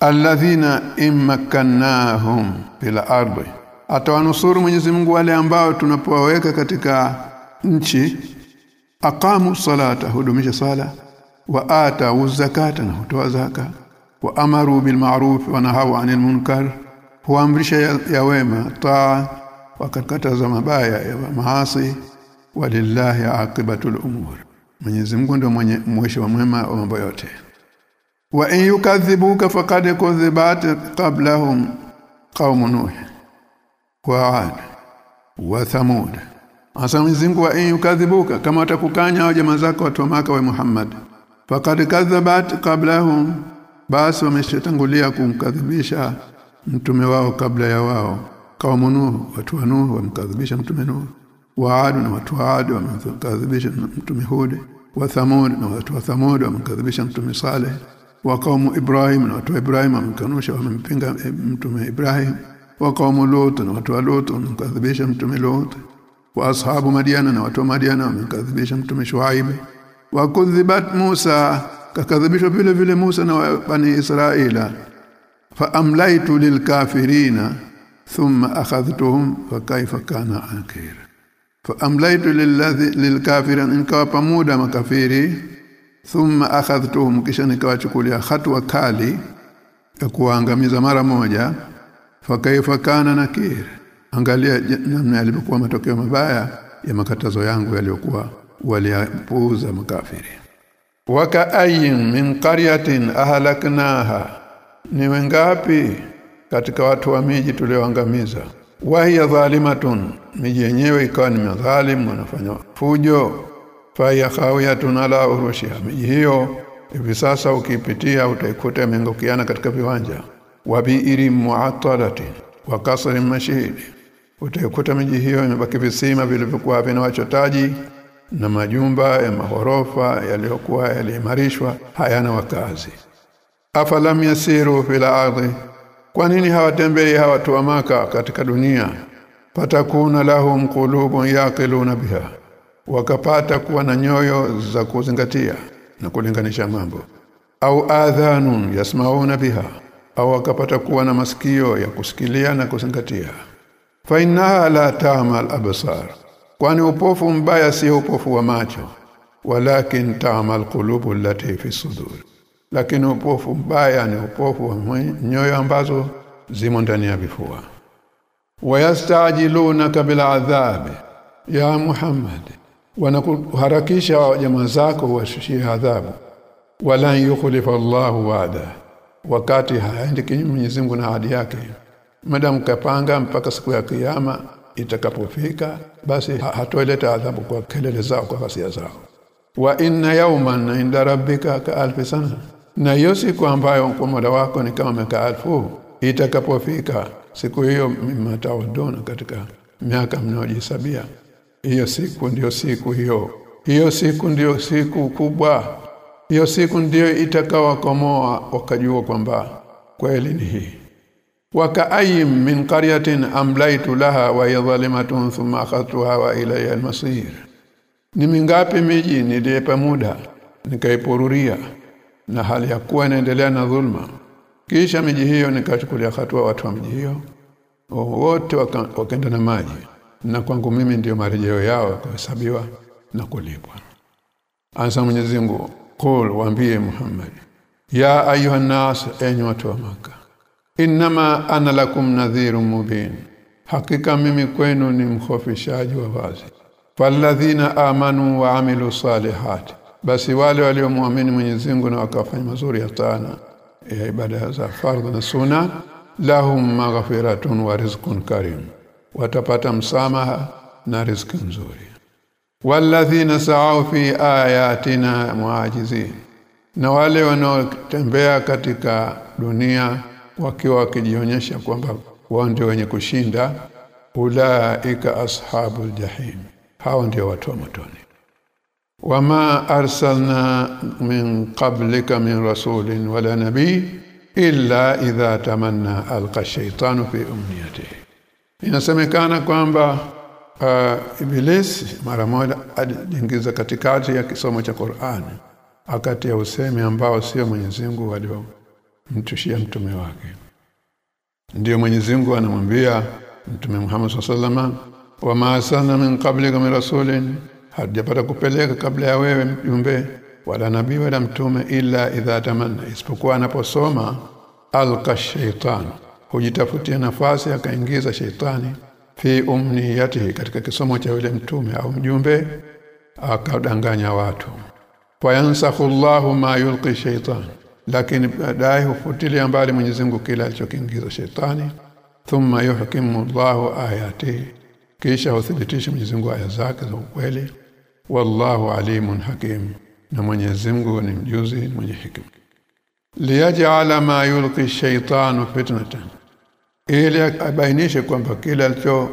Alladhina immakannahum fil ardi. Atawanusuru Mwenyezi Mungu wale ambao tunapowaweka katika nchi. Aqamu salata hudumisha sala wa atau zakata na hutoa zaka. Wa amaru bil ma'ruf wa nahaw 'anil munkar. Huamrisha ya, ya wema taa. Wakakataza mabaya ya maasi. Walillahi aqibatul umur. Mwenyezi Mungu ndio mwenye mwisho wa mwema wa mambo yote. Wa in yukadhibuka faqad kudhibat qablahum qaum nuh. Wa 'ad. Wa thamud. Asa Mwenyezi Mungu wa in yukadhibuka kama watakukanya hao jamaa zako watu wa maka wa Muhammad faqad kadhabat qablahum basi wameshatangulia kumkadhibisha mtume wao kabla ya wao. Kaumu nuhu watu wa nuhu wamkadhibisha mtume nuhu waadu na watu wa Ad wamkadhibisha mtume Hud. Wa Thamud na watu wa Thamud wamkadhibisha mtume Saleh. Wa kaumu Ibrahim na watu wa Ibrahim wamkanusha wamempinga mtume Ibrahim. Wa kaumu Lut na watu wa Lut wamkadhibisha mtume Lut. Wa ashabu Madiana na watu wa Madiana wamkadhibisha mtume Shuaib wa kudhibat Musa kakadhibishwa vile vile Musa na bani Israila. Fa amlaitu lilkafirina thumma akhadhtuhum fa kaifa kana akir. Fa amlaitu lilladhi lilkafirin inkawapa muda makafiri. Thumma akhadhtuhum kisha nikawachukulia hatua kali ya kuangamiza mara moja. Fa kaifa kana nakir. Angalia namna yalivyokuwa matokeo mabaya ya makatazo yangu yaliyokuwa waliyapuuza makafiri waka ayin min qaryatin ahlaknaha. Ni wengapi katika watu wa miji tulioangamiza? Wahiya dhalimatun miji yenyewe ikawa ni madhalim wanafanya fujo. Fa khawiyatun ala urushiha. Miji hiyo hivi sasa ukipitia utaikuta imeangukiana katika viwanja. Wabiiri bi'iri mu'attalatin. Wa kasri mashidi utaikuta miji hiyo imebaki visima vilivyokuwa vina wachotaji na majumba ya mahorofa yaliyokuwa yaliimarishwa hayana wakazi. Afalam yasiru fil ardi? Kwa nini hawatembei hawatu wa maka katika dunia? Patakuna lahum qulubun yaqiluna biha. Wakapata kuwa na nyoyo za kuzingatia na kulinganisha mambo. Au adhanun yasmauna biha. Au wakapata kuwa na masikio ya kusikilia na kuzingatia. Fa innaha la ta'mal absar kwani upofu mbaya si upofu wa macho. Walakin ta'mal qulubu allati fi sudur. Lakini upofu mbaya ni upofu wa nyoyo ambazo zimo ndani ya vifua. Wayastajilunaka bil adhabi ya Muhammad wanakuharakisha jamaa zako washushie adhabu wala yukhlifa Allahu wa'da. Wakati haendi kinyume na ahadi yake. Madam kapanga mpaka siku ya kiyama itakapofika basi hatoileta adhabu kwa kelele zao kwa ghasia zao. Wa inna yawman inda rabbika ka alf sana. Na hiyo siku ambayo kwa Mola wako ni kama miaka alfu itakapofika siku hiyo mataudona katika miaka mnaojisabia hiyo siku ndiyo siku hiyo. Hiyo siku ndiyo siku kubwa. Hiyo siku ndiyo itakawakomoa wakajua kwamba kweli ni hii wakaayim min qaryatin amlaitu laha wa yadhalimatun thumma akhadtuha wa ilayya al-masir. Ni mingapi miji niliyepa muda nikaipururia na hali ya kuwa inaendelea na dhulma. Kisha miji hiyo nikachukulia hatua watu wa miji hiyo wote wakaenda na maji. Na kwangu mimi ndiyo marejeo yao kuhesabiwa na kulipwa. Ansa Mwenyezi Mungu qul waambie Muhammad ya ayuha nas enyi watu wa maka inma ana lakum nadhirun mubin. Hakika mimi kwenu ni mkhofishaji wa wazi. Falladhina amanu wa amilu salihati basi wale waliomwamini Mwenyezi na wakafanya mazuri ya tana ya ibada za fardhu na sunna lahum maghfiratun wa rizqun karim. Watapata msamaha na riziki nzuri. Walladhina sa'u fi ayatina muajizin. Na wale wanaotembea katika dunia wakiwa wakijionyesha kwamba wao ndio wenye kushinda ulaika ashabul jahim hao ndio watu wa motoni. Wama arsalna min qablika min rasulin wala nabii illa idha tamanna alqa shaytanu fi umniyatihi. Inasemekana kwamba uh, Iblis mara moja aliingiza katikati ya kisomo cha Qur'an akati ya usemi ambao sio Mwenyezi Mungu waliomtushia mtume wake. Ndio Mwenyezi Mungu anamwambia mtume Muhammad sallallahu wa maasana min qablika min rasulin. Hajapata kupeleka kabla ya wewe mjumbe wala nabii wala mtume ila idha tamanna. Isipokuwa anaposoma alqa shaytan. Hujitafutia nafasi akaingiza shaitani fi umniyatihi katika kisomo cha yule mtume au mjumbe akadanganya watu. Fayansakhu Allahu ma yulqi shaytan lakini baadaye hufutilia mbali Mwenyezi Mungu kila alichokiingiza shetani. Thumma yuhkimu Allahu ayati. Kisha huthibitisha Mwenyezi Mungu aya zake za ukweli. Wallahu alimun hakim. Na Mwenyezi Mungu ni mjuzi mwenye hikima liyaj'ala ma yulqi shaytanu fitnatan. Ili abainishe kwamba kila alicho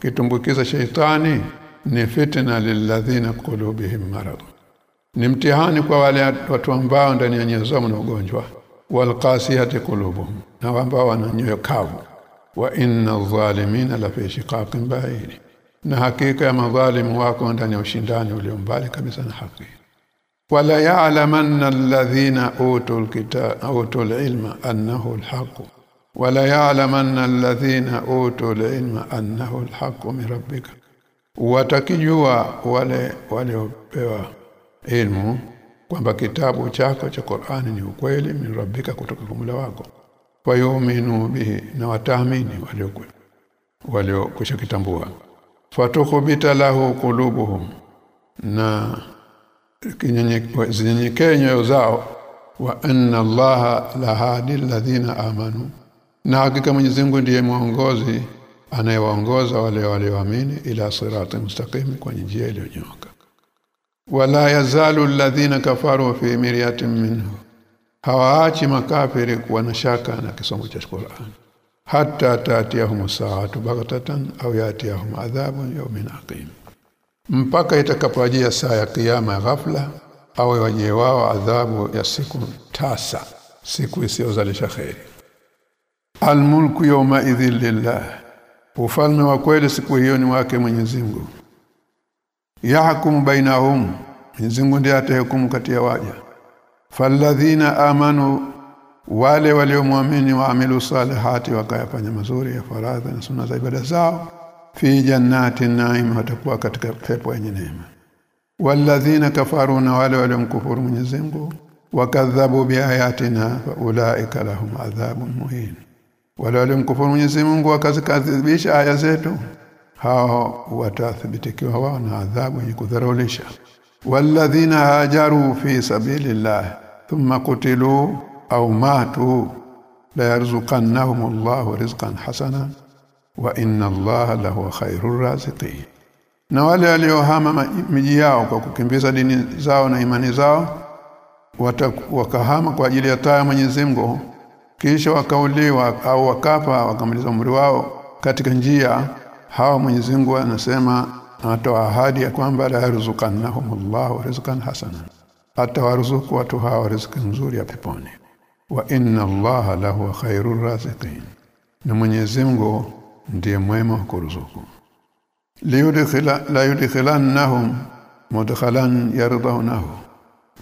kitumbukiza shaitani ni fitna lilladhina qulubihim marad ni mtihani kwa wale watu ambao ndani ya nyoyo zao na ugonjwa. Walqasiyati qulubuhum na ambao wana nyoyo kavu. Wa inna adh-dhalimina la fi shiqaqin ba'id. Na hakika ya madhalimu wako ndani ya ushindani ulio mbali kabisa na haki. Wala ya'lamanna alladhina utul kitaba utul ilma annahu alhaq wala ya'lamanna alladhina utul ilma annahu alhaq min rabbika. Watakijua wale waliopewa ilmu kwamba kitabu chako cha Qur'ani ni ukweli min rabbika kutoka kwa Mola wako. Wayuminu bihi na wataamini walio walio kitambua. Fatukhbita lahu qulubuhum na zinyenyekee nyoyo zao. Wa anna allaha la hadi alladhina amanu na hakika Mwenyezi Mungu ndiye mwongozi anayewaongoza wale walioamini ila sirati mustaqim kwa njia iliyonyooka wala yazalu alladhina kafaru fi miryatin minhu hawaachi makafiri kuwa na shaka na kisomo cha Qur'an. Hatta tatiyahum saatu baghtatan au yatiyahum adhabun yawmin aqim mpaka itakapojia saa ya kiyama ghafla au wajie wao adhabu ya siku tasa siku isiyozalisha khairi almulku yawma idhil lillah. Ufalme wa kweli siku hiyo ni wake Mwenyezi Mungu yahkumu bainahum Mwenyezi ndiye atahukumu kati ya waja. Falladhina amanu wale waliomwamini wa amilu salihati wakayafanya mazuri ya faradhi na sunna za ibada zao fi jannatin naim watakuwa katika pepo yenye neema. Walladhina kafaru na wale waliomkufuru Mwenyezi Mungu wakadhabu biayatina ulaika lahum adhabun muhin. Wale waliomkufuru Mwenyezi Mungu wakazikadhibisha aya zetu hao watathibitikiwa wao na adhabu yenye kudharaulisha. Walladhina hajaru fi sabilillah thumma qutilu au matu la yarzuqannahum Allahu rizqan hasana wa inna Allaha lahu khairur raziqin. Na wale waliohama miji yao kwa kukimbiza dini zao na imani zao wakahama kwa ajili ya taa ya Mwenyezi Mungu kisha wakauliwa au wakafa wakamaliza umri wao katika njia hawa Mwenyezi Mungu anasema anatoa ahadi ya kwamba la yarzuqannahumullahu rizqan hasana atawaruzuku watu hawa riziki nzuri ya peponi. Wa inna allaha lahu khairur raziqin. Na Mwenyezi Mungu ndiye mwema wa kuruzuku. Liyudkhila la yudkhilannahum mudkhalan yardahunahu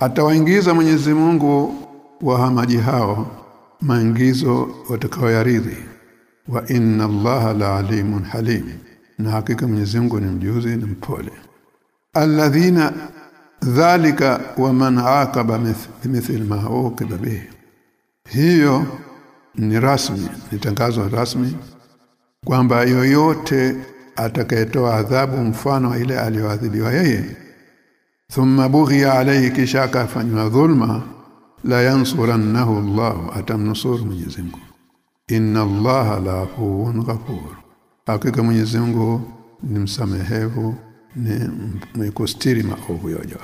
atawaingiza Mwenyezi Mungu wahamaji hao maingizo watakayoyaridhi wa inna allaha la alimun halim. Na hakika Mwenyezi Mungu ni mjuzi na mpole. Alladhina dhalika wa man aqaba mithl ma uqiba bihi. Hiyo ni rasmi ni tangazo rasmi kwamba yoyote atakayetoa adhabu mfano ile aliyoadhibiwa yeye thumma bughiya alayhi kisha akafanywa dhulma la yansurannahu Allah atamnusuru Mwenyezi Mungu inna allaha la huwan ghafur. Hakika Mwenyezi Mungu ni msamehevu ni mkustiri maovu yote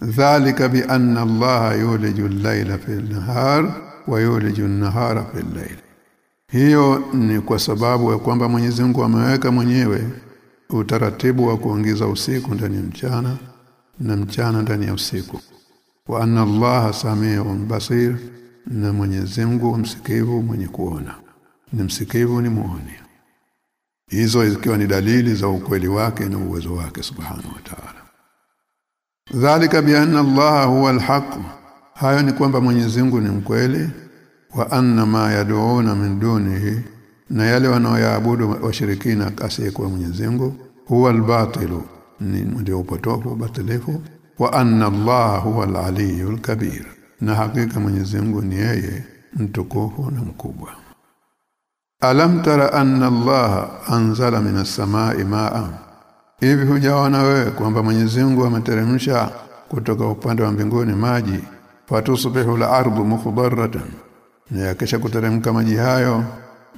dhalika bi anna allaha yuliju al-layla fi an-nahar wa yuliju an-nahara fi al-layl hiyo ni kwa sababu ya kwamba Mwenyezi Mungu ameweka mwenyewe utaratibu wa kuongeza usiku ndani ya mchana na mchana ndani ya usiku. Wa anna allaha samiun basir na Mwenyezi Mungu msikivu mwenye kuona. Ni msikivu ni muone. Hizo zikiwa ni dalili za ukweli wake na uwezo wake subhanahu wa ta'ala. Dhalika bi anna Allah huwa al-haq. Hayo ni kwamba Mwenyezi Mungu ni mkweli. Wa anna ma yad'una min dunihi. Na yale wanaoyaabudu washirikina asiyekuwa Mwenyezi Mungu huwa al-batilu. Ni ndio upotofu batilifu. Wa anna Allah huwa al-aliyyul kabir na hakika Mwenyezi Mungu ni yeye mtukufu na mkubwa. Alam tara anna Allah anzala minas samai ma'an Hivi hujaona wewe kwamba Mwenyezi Mungu ameteremsha kutoka upande wa mbinguni maji fatusbihu al-ardu mukhdaratan na yakisha kuteremka maji hayo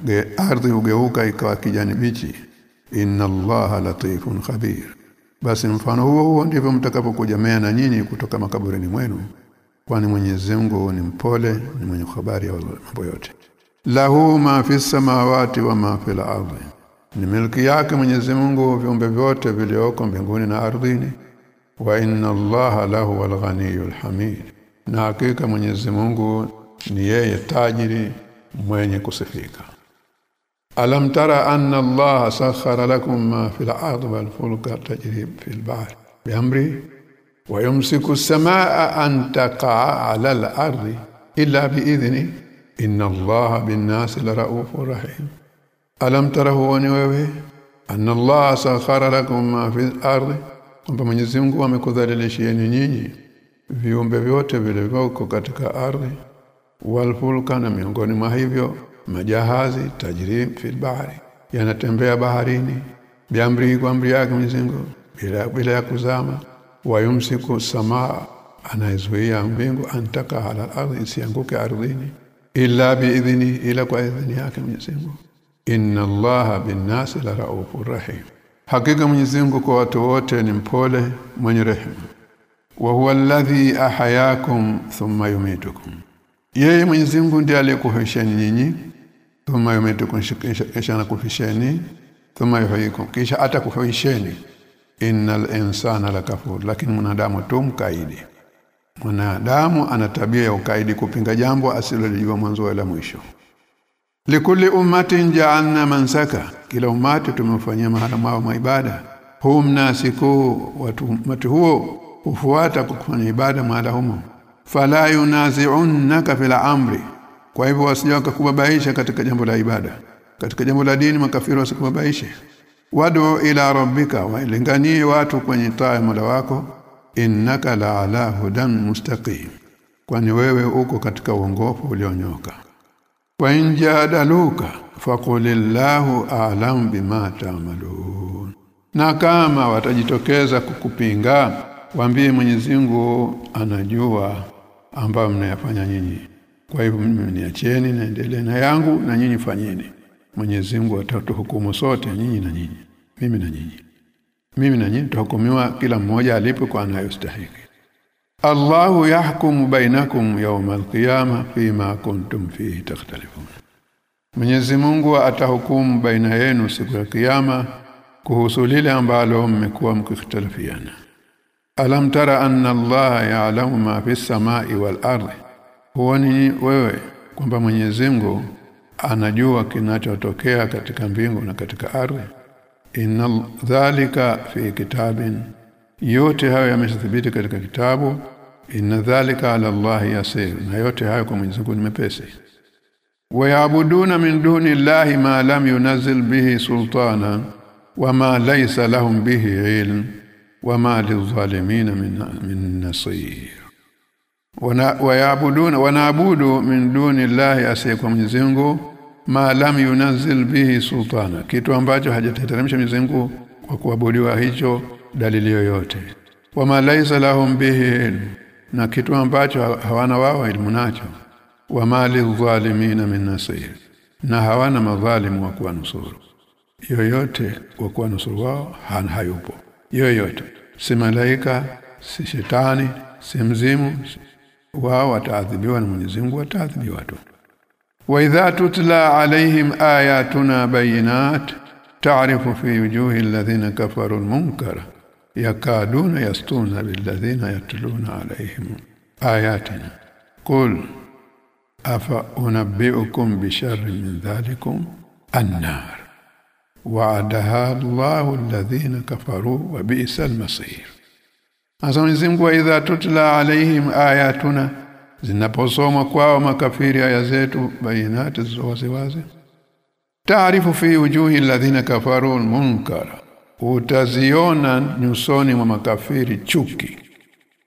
ge ardhi ugeuka ikawa kijani bichi. Inna allaha latifun khabir. Basi mfano huo huo ndivyo mtakapokuja na nyinyi kutoka makaburini mwenu kwani Mwenyezi Mungu ni mpole ni mwenye habari ya mambo yote. Lahu ma fi samawati wa ma fil ardi ni milki yake Mwenyezi Mungu viumbe vyote vilioko mbinguni na ardhini. Wa inna allaha lahu al hamid. Na hakika Mwenyezi Mungu ni yeye tajiri mwenye kusifika. Alam tara anna allaha sakhara lakum ma fil ardi wal fulka tajri fil bahr biamri wa yumsiku as-samaa an taqa'a 'ala al-ardi illa bi'idhni inna allaha bin-nasi laraufur rahim alam سخر لكم wewe anna allaha sakhara lakum ma fil ardi kwamba Mwenyezi Mungu amekudhalilishieni nyinyi viumbe vyote vilivyoko katika ardhi. Walfulka na miongoni mwa hivyo majahazi tajri fil bahri yanatembea baharini. Biamri kwa amri yake Mwenyezi Mungu bila bila ya kuzama wayumsiku samaa anaizuia mbingu antaka ala ardhi isianguke ardhini illa biidhni ila kwa idhni yake Mwenyezi Mungu. Inna allaha binnasi la raufur rahim. Hakika Mwenyezi Mungu kwa watu wote ni mpole mwenye rehema. Wa huwa alladhi ahayakum thumma yumitukum. Yeye Mwenyezi Mungu ndiye aliyekuhuisheni nyinyi thumma yumitukum kisha anakufisheni thumma yuhyikum kisha atakuhuisheni innal insana lakafur. Lakini mwanadamu tu mkaidi. Mwanadamu ana tabia ya ukaidi kupinga jambo asilolijua mwanzo wala mwisho. Likuli ummatin ja'alna mansaka. Kila umati tumefanyia mahala mwao maibada. Hum nasiku. Watu umati huo hufuata kufanya ibada mahala humo. Fala yunazi'unka fil amri. Kwa hivyo wasije wakakubabaisha katika jambo la ibada. Katika jambo la dini makafiri wasikubabaishe wadu ila rabbika wailinganie watu kwenye taa mola wako innaka la ala hudan mustaqim kwani wewe uko katika uongofu ulionyoka. Wa injadaluka faqulillahu a'lam bima ta'malun na kama watajitokeza kukupinga waambie Mwenyezi Mungu anajua ambayo mnayafanya nyinyi. Kwa hivyo mimi niacheni naendelee na yangu na nyinyi fanyeni. Mwenyezi Mungu atatuhukumu sote nyinyi na nyinyi mimi na nyinyi. Mimi na nyinyi tutahukumiwa kila mmoja alipo kwa anayostahili. Allahu yahkumu bainakum yawma alqiyama fima kuntum fihi takhtalifun. Mwenyezi Mungu atahukumu baina yenu siku ya kiyama kuhusu lile ambalo mmekuwa mkikhtalifiana. Alam tara anna Allah ya'lamu ma fi samai wal ardi huoni wewe kwamba Mwenyezi Mungu anajua kinachotokea katika mbingu na katika ardhi inna dhalika fi kitabin. Yote hayo yamethibiti katika kitabu. Inna dhalika ala Allah yasir. Na yote hayo kwa Mwenyezi ni mepesi. Wayabuduna min duni Allah ma lam yunzil bihi sultana wama laysa lahum bihi ilm wama lidh-dhalimin min min nasir. Wayabuduna wanaabudu min duni Allah asiyekuwa Mwenyezi Mungu ma lam yunazil bihi sultana. Kitu ambacho hajateteremsha Mwenyezi kwa kuabudiwa hicho dalili yoyote. Wama laysa lahum bihi na kitu ambacho hawana wao elimu nacho. Wama mali dhalimina min nasir na hawana madhalimu wa kuwanusuru yoyote wa kuwanusuru wao han hayupo. Yoyote. Si malaika si shetani si mzimu. Wao wataadhibiwa na Mwenyezi Mungu wataadhibiwa tu wa idha tutla alaihim ayatuna bayinat ta'rifu fi wujuhi alladhina kafaru almunkara yakaduna yastuna billadhina yatluna alaihim ayatina qul afa unabbiukum bisharrin min dhalikum annar wa'adaha Allahu alladhina kafaru wa bi'sal masir Asa Mwenyezi Mungu zinaposoma kwao makafiri aya zetu bayinati waziwazi taarifu fi wujuhi alladhina kafaru munkara utaziona nyusoni mwa makafiri chuki.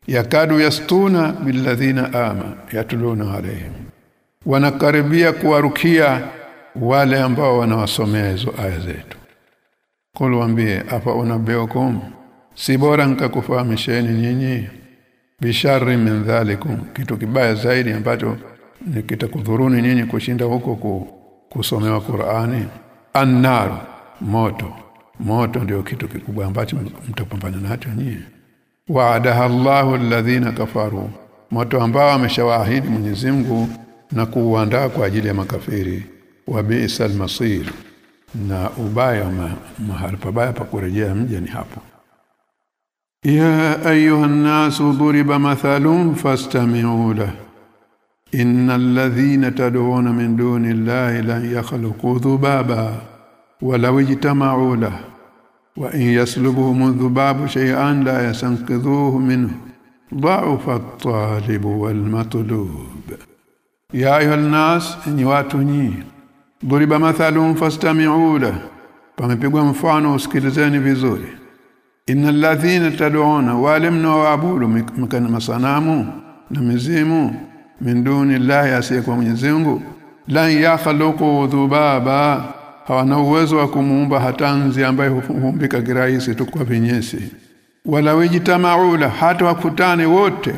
Yakadu yastuna billadhina ama yatuluna alaihim wanakaribia kuwarukia wale ambao wanawasomea hizo aya zetu. Kulu kulwambie afa unabeokum? Si bora nikakufahamisheni nyinyi bisharri min dhalikum. Kitu kibaya zaidi ambacho kitakudhuruni nyinyi kushinda huko ku, kusomewa Qur'ani. Annar moto. Moto ndio kitu kikubwa ambacho mtapambana nacho nyinyi. Wa'adaha Allahu alladhina kafaru. Moto ambao ameshawaahidi Mwenyezi Mungu na kuuandaa kwa ajili ya makafiri. Wa bi'sal masir. Na ubaya ma, mahali pabaya pa kurejea mja ni hapo يا أيها الناس ضرب مثل فاستمعوا له. إن الذين تدعون من دون الله لن يخلقوا ذبابا ولو اجتمعوا له. وإن يسلبهم الذباب شيئا لا يستنقذوه منه. ضعف الطالب والمطلوب. يا أيها الناس إني واتني. ضرب مثل فاستمعوا له. pamepigwa mfano usikilizeni vizuri innal ladhina tad'una wale mnaoabudu mkana masanamu na mizimu min duni llahi asiyekuwa Mwenyezi Mungu la yakhluqu dhubaba hawana uwezo wa kumuumba hatanzi ambaye huumbika kirahisi tu kwa vinyesi. Wala wajitamaula hata wakutane wote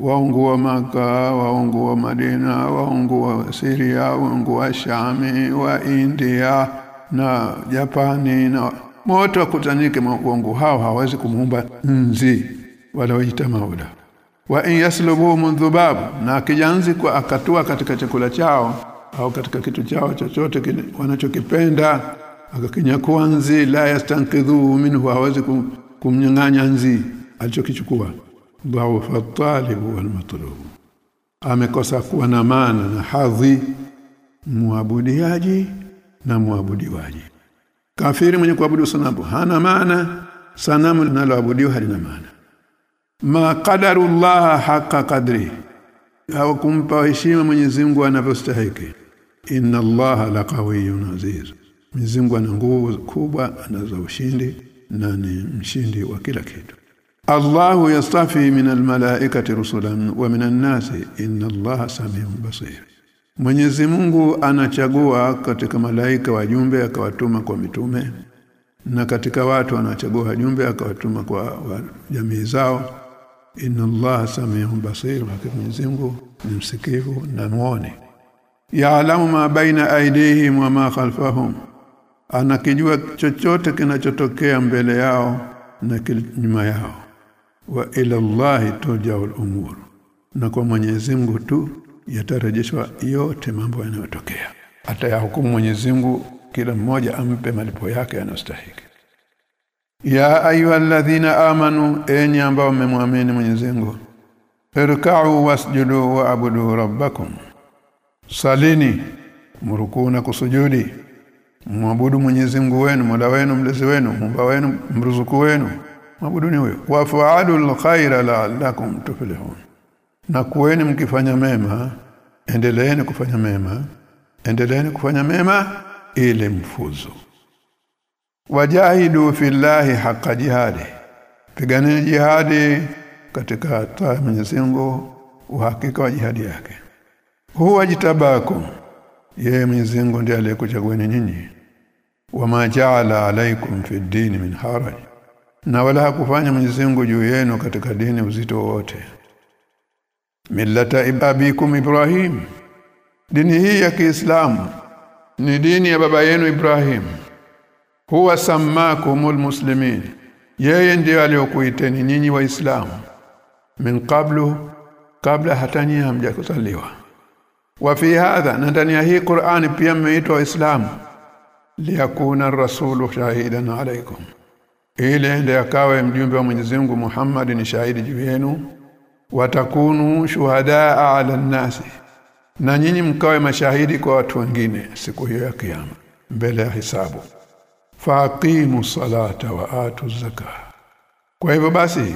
waungu wa maka waungu wa Madina waungu wa Syria waungu wa Shami wa India na Japani na moto wakutanike waungu hao hawezi kumuumba nzi wala wajitamaula wa in yaslubuhum dhubabu na kijanzi kwa akatua katika chakula chao au katika kitu chao chochote wanachokipenda akakinyakua nzi la yastankidhu minhu hawezi kumnyang'anya nzi alichokichukua. Dhaufa matlub. Amekosa kuwa na maana na hadhi muabudiaji na muabudiwaji kafiri mwenye kuabudu sanamu hana maana. Sanamu linaloabudiwa halina maana. Ma qadarullah haqa qadri. Hawakumpa heshima Mwenyezi Mungu anavyostahili inna la laqawiyyun aziz. Mwenyezi Mungu ana nguvu kubwa anazo ushindi na ni mshindi wa kila kitu. Allahu yastafi min almalaikati rusulan wa min an-nasi inna allaha samiun basir Mwenyezi Mungu anachagua katika malaika wajumbe akawatuma kwa mitume na katika watu anachagua wajumbe akawatuma kwa jamii zao. Inna Allah samiun basir Mwenyezi Mungu ni msikivu na muone. Yaalamu ma baina aidihim wa ma khalfahum anakijua chochote kinachotokea mbele yao na nyuma yao. Wa ila Allah turja'ul umur na kwa Mwenyezi Mungu tu yatarejeshwa yote mambo yanayotokea. Atayahukumu Mwenyezi Mungu kila mmoja ampe malipo yake yanayostahili. Ya ayyuhalladhina amanu enyi ambao mmemwamini Mwenyezi Mungu irka'u wasjudu wa abudu rabbakum. Salini mrukuu na kusujudi. Mwabudu Mwenyezi Mungu wenu Mola wenu mlezi wenu mumba wenu mruzuku wenu. Mwabuduni huyo. Wa fa'alul khaira la'allakum tuflihun na kuweni mkifanya mema endeleeni kufanya mema endeleeni kufanya mema ili mfuzu. Wajahidu fillahi haqqa jihadi. Piganeni jihadi katika taa Mwenyezi Mungu uhakika wa jihadi yake. Huwa jitabaku yeye Mwenyezi Mungu ndiye aliyekuchagueni nyinyi. Wama ja'ala alaikum fi dini min haraj. Na wala hakufanya Mwenyezi Mungu juu yenu katika dini uzito wote millata ibabikum Ibrahim. Dini hii ya Kiislamu ni dini ya baba yenu Ibrahim. Huwa sammakumul muslimin. Yeye ndiye aliyokuiteni nyinyi waislamu. Min qablu kabla hata nyinyi hamjakuzaliwa. Wa fi hadha na ndani ya hii Qur'ani pia mmeitwa waislamu. Liyakuna rasulu shahidan alaykum. Ile ndiye akawe mjumbe wa Mwenyezi Mungu Muhammad ni shahidi juu yenu watakunu shuhadaa ala nnasi. Na nyinyi mkawe mashahidi kwa watu wengine siku hiyo ya kiyama mbele ya hisabu. Faqimu salata wa atu zaka kwa hivyo basi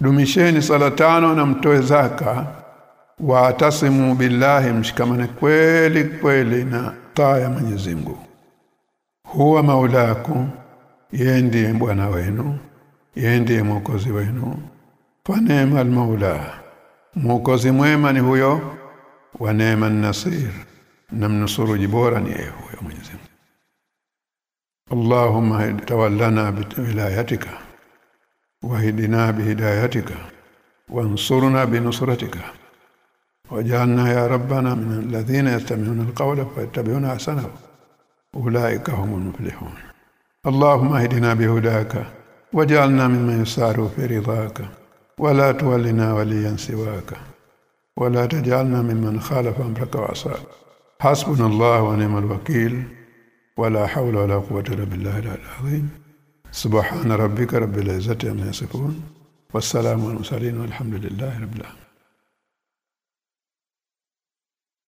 dumisheni sala tano na mtoe zaka. Wa atasimu billahi mshikamane kweli kweli na taa ya Mwenyezi Mungu. Huwa maulakum yeye ndiye bwana wenu yeye ndiye mwokozi wenu fa neema maula mwokozi mwema ni huyo wa neema nasir na mnusuru bora ni yeye huyo Mwenyezi Mungu Allahumma tawallana biwilayatika wahdina bihidayatika وانصرنا بنصرتك وجعلنا يا ربنا من الذين يستمعون القول فيتبعون احسنه اولئك هم المفلحون اللهم اهدنا بهداك وجعلنا ممن يسار في رضاك ولا تولنا وليا سواك. ولا تجعلنا ممن خالف أمرك وعصاك. حسبنا الله ونعم الوكيل. ولا حول ولا قوة إلا بالله العظيم. سبحان ربك رب العزة عما يصفون. والسلام على المرسلين والحمد لله رب العالمين.